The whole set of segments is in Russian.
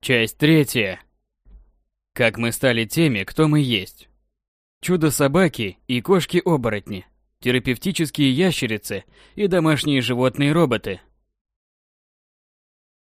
Часть третья. Как мы стали теми, кто мы есть. Чудо-собаки и кошки-оборотни, терапевтические ящерицы и домашние животные-роботы.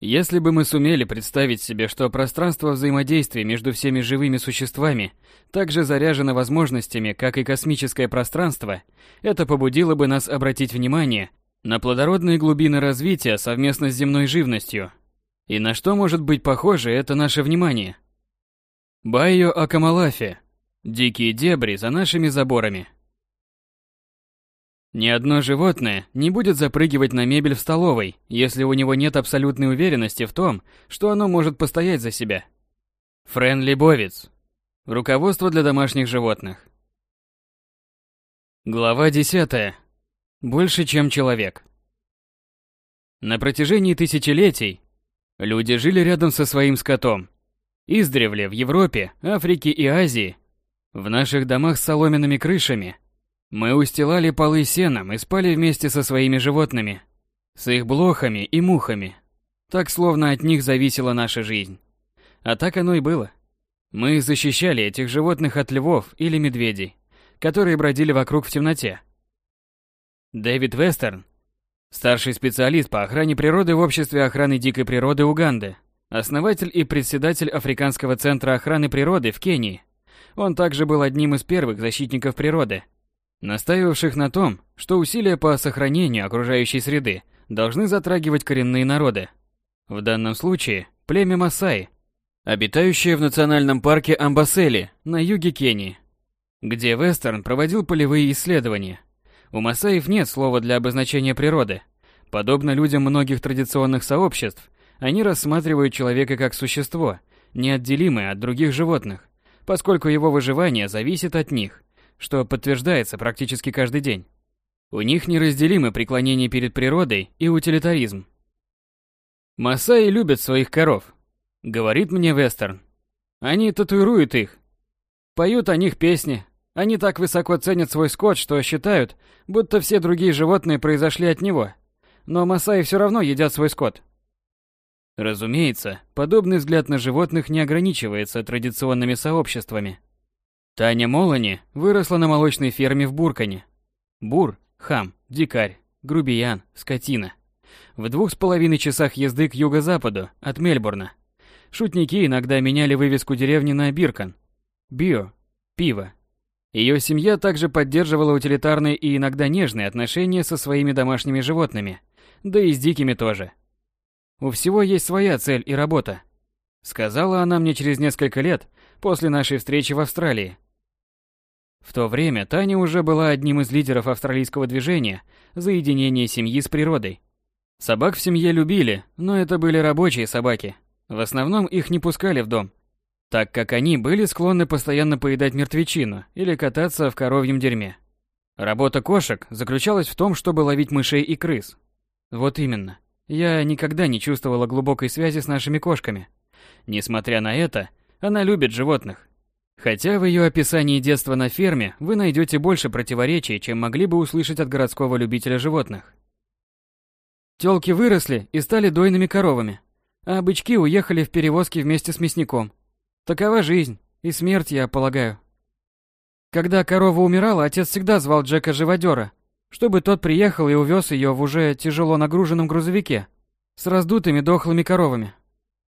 Если бы мы сумели представить себе, что пространство взаимодействия между всеми живыми существами также заряжено возможностями, как и космическое пространство, это побудило бы нас обратить внимание на плодородные глубины развития совместно с земной живностью – и на что может быть похоже это наше внимание? Байо Акамалафи. Дикие дебри за нашими заборами. Ни одно животное не будет запрыгивать на мебель в столовой, если у него нет абсолютной уверенности в том, что оно может постоять за себя. Френ Лебовец. Руководство для домашних животных. Глава 10. Больше, чем человек. На протяжении тысячелетий Люди жили рядом со своим скотом. Издревле в Европе, Африке и Азии, в наших домах с соломенными крышами, мы устилали полы сеном и спали вместе со своими животными, с их блохами и мухами. Так, словно от них зависела наша жизнь. А так оно и было. Мы защищали этих животных от львов или медведей, которые бродили вокруг в темноте. Дэвид Вестерн Старший специалист по охране природы в Обществе охраны дикой природы Уганды. Основатель и председатель Африканского центра охраны природы в Кении. Он также был одним из первых защитников природы, настаивавших на том, что усилия по сохранению окружающей среды должны затрагивать коренные народы. В данном случае племя Масаи, обитающее в национальном парке Амбасели на юге Кении, где Вестерн проводил полевые исследования. У масаев нет слова для обозначения природы. Подобно людям многих традиционных сообществ, они рассматривают человека как существо, неотделимое от других животных, поскольку его выживание зависит от них, что подтверждается практически каждый день. У них неразделимы преклонение перед природой и утилитаризм. Масаи любят своих коров, говорит мне Вестерн. Они татуируют их, поют о них песни, они так высоко ценят свой скот, что считают, будто все другие животные произошли от него. Но масаи все равно едят свой скот. Разумеется, подобный взгляд на животных не ограничивается традиционными сообществами. Таня Молани выросла на молочной ферме в Буркане. Бур, хам, дикарь, грубиян, скотина. В двух с половиной часах езды к юго-западу от Мельбурна. Шутники иногда меняли вывеску деревни на Биркан. Био, пиво, ее семья также поддерживала утилитарные и иногда нежные отношения со своими домашними животными, да и с дикими тоже. У всего есть своя цель и работа, сказала она мне через несколько лет после нашей встречи в Австралии. В то время Таня уже была одним из лидеров австралийского движения за единение семьи с природой. Собак в семье любили, но это были рабочие собаки. В основном их не пускали в дом, так как они были склонны постоянно поедать мертвечину или кататься в коровьем дерьме. Работа кошек заключалась в том, чтобы ловить мышей и крыс. Вот именно. Я никогда не чувствовала глубокой связи с нашими кошками. Несмотря на это, она любит животных. Хотя в ее описании детства на ферме вы найдете больше противоречий, чем могли бы услышать от городского любителя животных. Тёлки выросли и стали дойными коровами, а бычки уехали в перевозки вместе с мясником. Такова жизнь и смерть, я полагаю. Когда корова умирала, отец всегда звал Джека живодера, чтобы тот приехал и увез ее в уже тяжело нагруженном грузовике с раздутыми дохлыми коровами.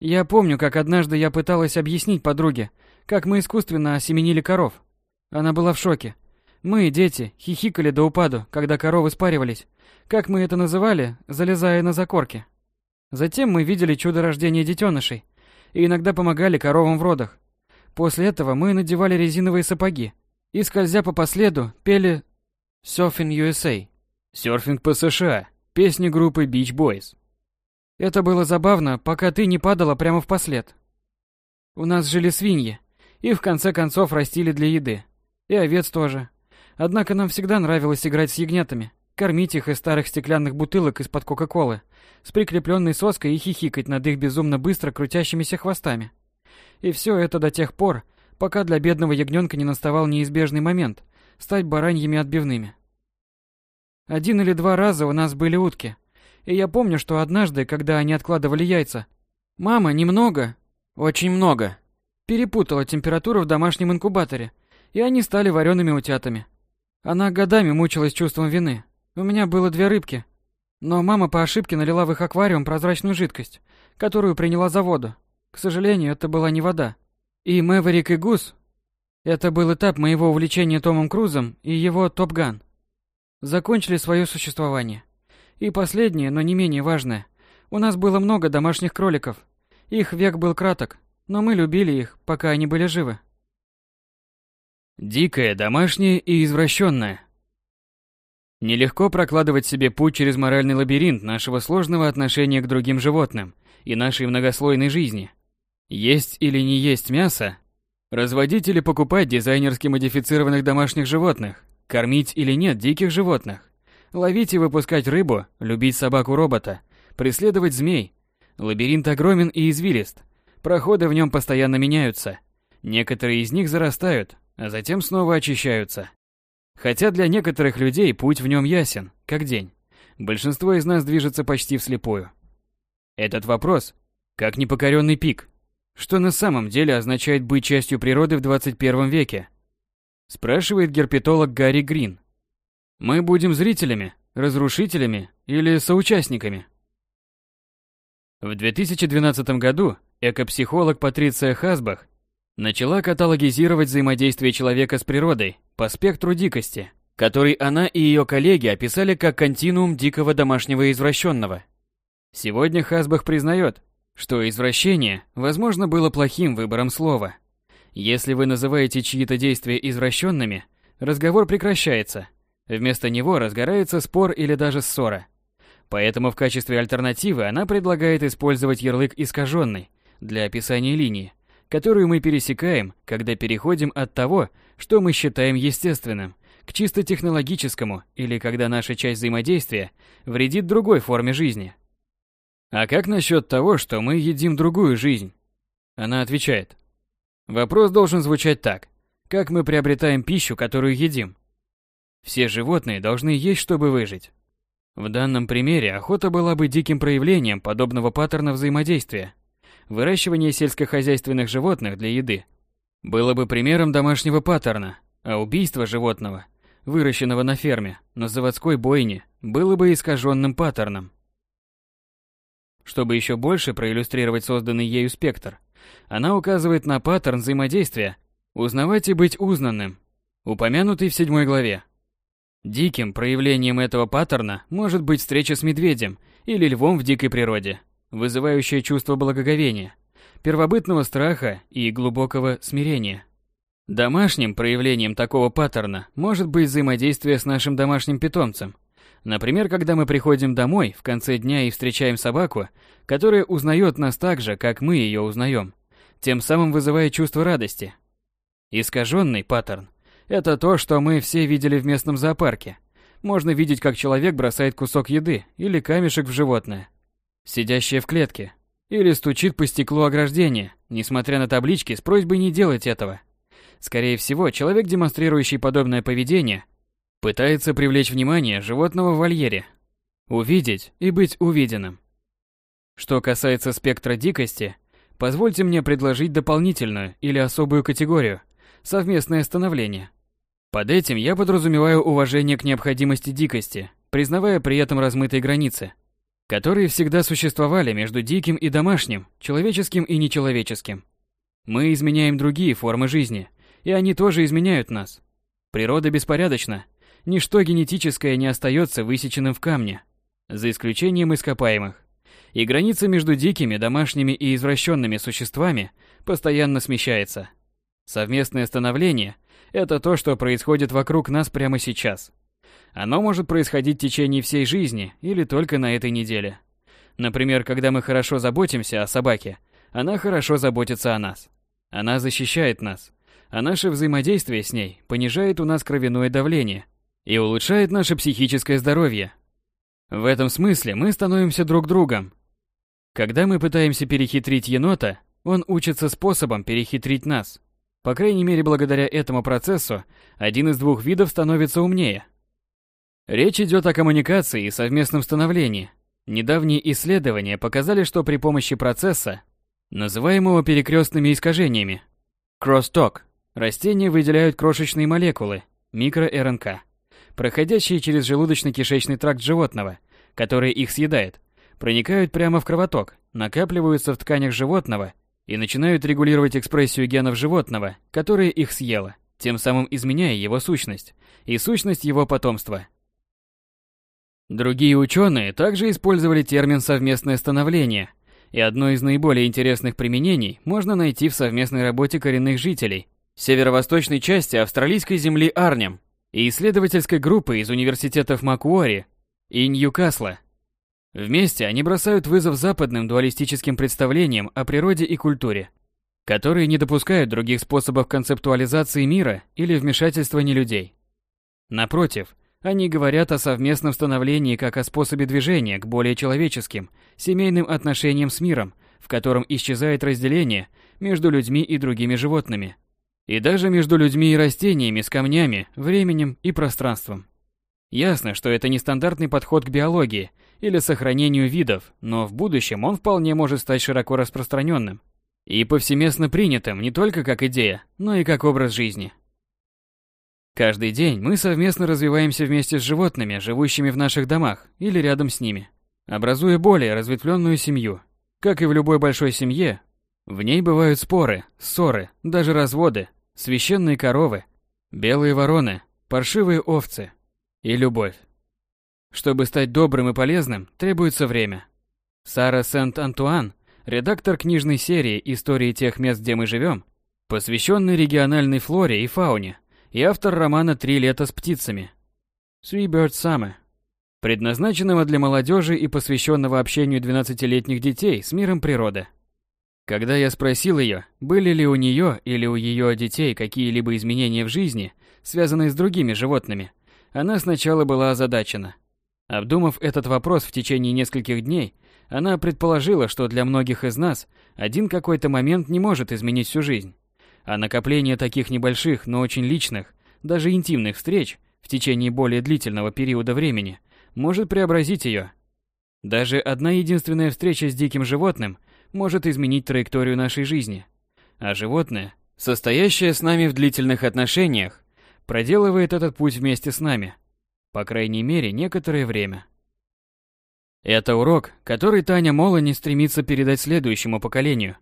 Я помню, как однажды я пыталась объяснить подруге, как мы искусственно осеменили коров. Она была в шоке. Мы, дети, хихикали до упаду, когда коровы спаривались, как мы это называли, залезая на закорки. Затем мы видели чудо рождения детенышей, и иногда помогали коровам в родах. После этого мы надевали резиновые сапоги и, скользя по последу, пели «Surfing USA» — «Серфинг по США» — песни группы Beach Boys. Это было забавно, пока ты не падала прямо в послед. У нас жили свиньи, и в конце концов растили для еды. И овец тоже. Однако нам всегда нравилось играть с ягнятами, кормить их из старых стеклянных бутылок из-под Кока-Колы, с прикрепленной соской и хихикать над их безумно быстро крутящимися хвостами. И все это до тех пор, пока для бедного ягненка не наставал неизбежный момент стать бараньими отбивными. Один или два раза у нас были утки, и я помню, что однажды, когда они откладывали яйца, мама немного, Очень много. Перепутала температуру в домашнем инкубаторе, и они стали вареными утятами. Она годами мучилась чувством вины. У меня было две рыбки, но мама по ошибке налила в их аквариум прозрачную жидкость, которую приняла за воду. К сожалению, это была не вода. И Мэверик и Гус — это был этап моего увлечения Томом Крузом и его Топ Ган. Закончили свое существование. И последнее, но не менее важное. У нас было много домашних кроликов. Их век был краток, но мы любили их, пока они были живы. Дикое, домашнее и извращенное. Нелегко прокладывать себе путь через моральный лабиринт нашего сложного отношения к другим животным и нашей многослойной жизни. Есть или не есть мясо, разводить или покупать дизайнерски модифицированных домашних животных, кормить или нет диких животных, ловить и выпускать рыбу, любить собаку-робота, преследовать змей. Лабиринт огромен и извилист. Проходы в нем постоянно меняются. Некоторые из них зарастают, а затем снова очищаются. Хотя для некоторых людей путь в нем ясен, как день. Большинство из нас движется почти вслепую. Этот вопрос, как непокоренный пик, что на самом деле означает быть частью природы в 21 веке? Спрашивает герпетолог Гарри Грин. Мы будем зрителями, разрушителями или соучастниками? В 2012 году экопсихолог Патриция Хасбах начала каталогизировать взаимодействие человека с природой по спектру дикости, который она и ее коллеги описали как континуум дикого домашнего извращенного. Сегодня Хасбах признает, что извращение, возможно, было плохим выбором слова. Если вы называете чьи-то действия извращенными, разговор прекращается. Вместо него разгорается спор или даже ссора. Поэтому в качестве альтернативы она предлагает использовать ярлык «искаженный» для описания линии, которую мы пересекаем, когда переходим от того, что мы считаем естественным, к чисто технологическому или когда наша часть взаимодействия вредит другой форме жизни. А как насчет того, что мы едим другую жизнь? Она отвечает. Вопрос должен звучать так. Как мы приобретаем пищу, которую едим? Все животные должны есть, чтобы выжить. В данном примере охота была бы диким проявлением подобного паттерна взаимодействия, Выращивание сельскохозяйственных животных для еды было бы примером домашнего паттерна, а убийство животного, выращенного на ферме, на заводской бойне, было бы искаженным паттерном. Чтобы еще больше проиллюстрировать созданный ею спектр, она указывает на паттерн взаимодействия «узнавать и быть узнанным», упомянутый в седьмой главе. Диким проявлением этого паттерна может быть встреча с медведем или львом в дикой природе – вызывающее чувство благоговения, первобытного страха и глубокого смирения. Домашним проявлением такого паттерна может быть взаимодействие с нашим домашним питомцем. Например, когда мы приходим домой в конце дня и встречаем собаку, которая узнает нас так же, как мы ее узнаем, тем самым вызывая чувство радости. Искаженный паттерн – это то, что мы все видели в местном зоопарке. Можно видеть, как человек бросает кусок еды или камешек в животное, сидящая в клетке, или стучит по стеклу ограждения, несмотря на таблички с просьбой не делать этого. Скорее всего, человек, демонстрирующий подобное поведение, пытается привлечь внимание животного в вольере, увидеть и быть увиденным. Что касается спектра дикости, позвольте мне предложить дополнительную или особую категорию – совместное становление. Под этим я подразумеваю уважение к необходимости дикости, признавая при этом размытые границы – которые всегда существовали между диким и домашним, человеческим и нечеловеческим. Мы изменяем другие формы жизни, и они тоже изменяют нас. Природа беспорядочна, ничто генетическое не остается высеченным в камне, за исключением ископаемых. И граница между дикими, домашними и извращенными существами постоянно смещается. Совместное становление – это то, что происходит вокруг нас прямо сейчас – оно может происходить в течение всей жизни или только на этой неделе. Например, когда мы хорошо заботимся о собаке, она хорошо заботится о нас. Она защищает нас, а наше взаимодействие с ней понижает у нас кровяное давление и улучшает наше психическое здоровье. В этом смысле мы становимся друг другом. Когда мы пытаемся перехитрить енота, он учится способом перехитрить нас. По крайней мере, благодаря этому процессу один из двух видов становится умнее – Речь идет о коммуникации и совместном становлении. Недавние исследования показали, что при помощи процесса называемого перекрестными искажениями. Кроссток. Растения выделяют крошечные молекулы, микро-РНК, проходящие через желудочно-кишечный тракт животного, который их съедает, проникают прямо в кровоток, накапливаются в тканях животного и начинают регулировать экспрессию генов животного, которое их съело, тем самым изменяя его сущность и сущность его потомства. Другие ученые также использовали термин «совместное становление», и одно из наиболее интересных применений можно найти в совместной работе коренных жителей северо-восточной части австралийской земли Арнем и исследовательской группы из университетов Макуори и Ньюкасла. Вместе они бросают вызов западным дуалистическим представлениям о природе и культуре, которые не допускают других способов концептуализации мира или вмешательства нелюдей. Напротив, они говорят о совместном становлении как о способе движения к более человеческим, семейным отношениям с миром, в котором исчезает разделение между людьми и другими животными, и даже между людьми и растениями с камнями, временем и пространством. Ясно, что это не стандартный подход к биологии или сохранению видов, но в будущем он вполне может стать широко распространенным и повсеместно принятым не только как идея, но и как образ жизни. Каждый день мы совместно развиваемся вместе с животными, живущими в наших домах или рядом с ними, образуя более разветвленную семью. Как и в любой большой семье, в ней бывают споры, ссоры, даже разводы, священные коровы, белые вороны, паршивые овцы и любовь. Чтобы стать добрым и полезным, требуется время. Сара Сент-Антуан, редактор книжной серии «Истории тех мест, где мы живем», посвященной региональной флоре и фауне, и автор романа «Три лета с птицами» Three Bird Summer, предназначенного для молодежи и посвященного общению 12-летних детей с миром природы. Когда я спросил ее, были ли у нее или у ее детей какие-либо изменения в жизни, связанные с другими животными, она сначала была озадачена. Обдумав этот вопрос в течение нескольких дней, она предположила, что для многих из нас один какой-то момент не может изменить всю жизнь. А накопление таких небольших, но очень личных, даже интимных встреч в течение более длительного периода времени может преобразить ее. Даже одна единственная встреча с диким животным может изменить траекторию нашей жизни. А животное, состоящее с нами в длительных отношениях, проделывает этот путь вместе с нами. По крайней мере, некоторое время. Это урок, который Таня Молани стремится передать следующему поколению –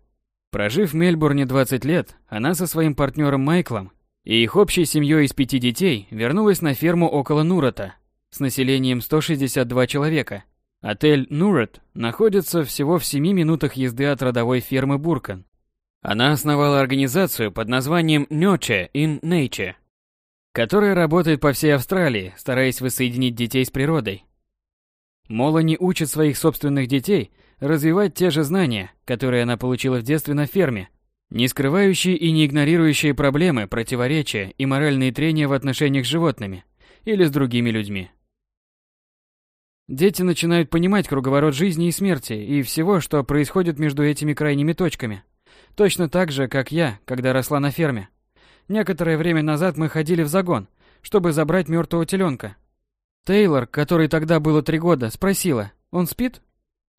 Прожив в Мельбурне 20 лет, она со своим партнером Майклом и их общей семьей из пяти детей вернулась на ферму около Нурата с населением 162 человека. Отель Нурат находится всего в 7 минутах езды от родовой фермы Буркан. Она основала организацию под названием Nurture in Nature, которая работает по всей Австралии, стараясь воссоединить детей с природой. Молани учит своих собственных детей развивать те же знания, которые она получила в детстве на ферме, не скрывающие и не игнорирующие проблемы, противоречия и моральные трения в отношениях с животными или с другими людьми. Дети начинают понимать круговорот жизни и смерти и всего, что происходит между этими крайними точками. Точно так же, как я, когда росла на ферме. Некоторое время назад мы ходили в загон, чтобы забрать мертвого теленка. Тейлор, которой тогда было три года, спросила, он спит?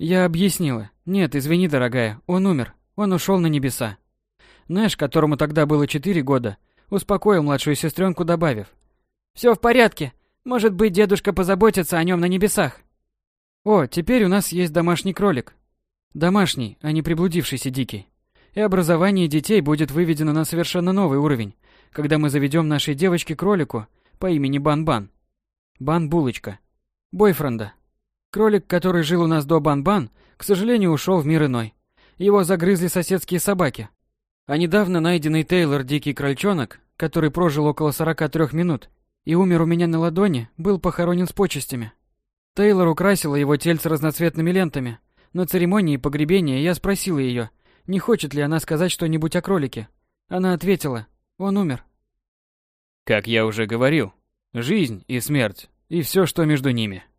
Я объяснила. Нет, извини, дорогая, он умер. Он ушел на небеса. Нэш, которому тогда было четыре года, успокоил младшую сестренку, добавив. «Все в порядке. Может быть, дедушка позаботится о нем на небесах». О, теперь у нас есть домашний кролик. Домашний, а не приблудившийся дикий. И образование детей будет выведено на совершенно новый уровень, когда мы заведем нашей девочке кролику по имени Бан-Бан. Бан-булочка. Бойфренда. Кролик, который жил у нас до Бан-Бан, к сожалению, ушел в мир иной. Его загрызли соседские собаки. А недавно найденный Тейлор дикий крольчонок, который прожил около 43 минут и умер у меня на ладони, был похоронен с почестями. Тейлор украсила его тельце разноцветными лентами. На церемонии погребения я спросила ее, не хочет ли она сказать что-нибудь о кролике. Она ответила, он умер. Как я уже говорил, жизнь и смерть, и все, что между ними –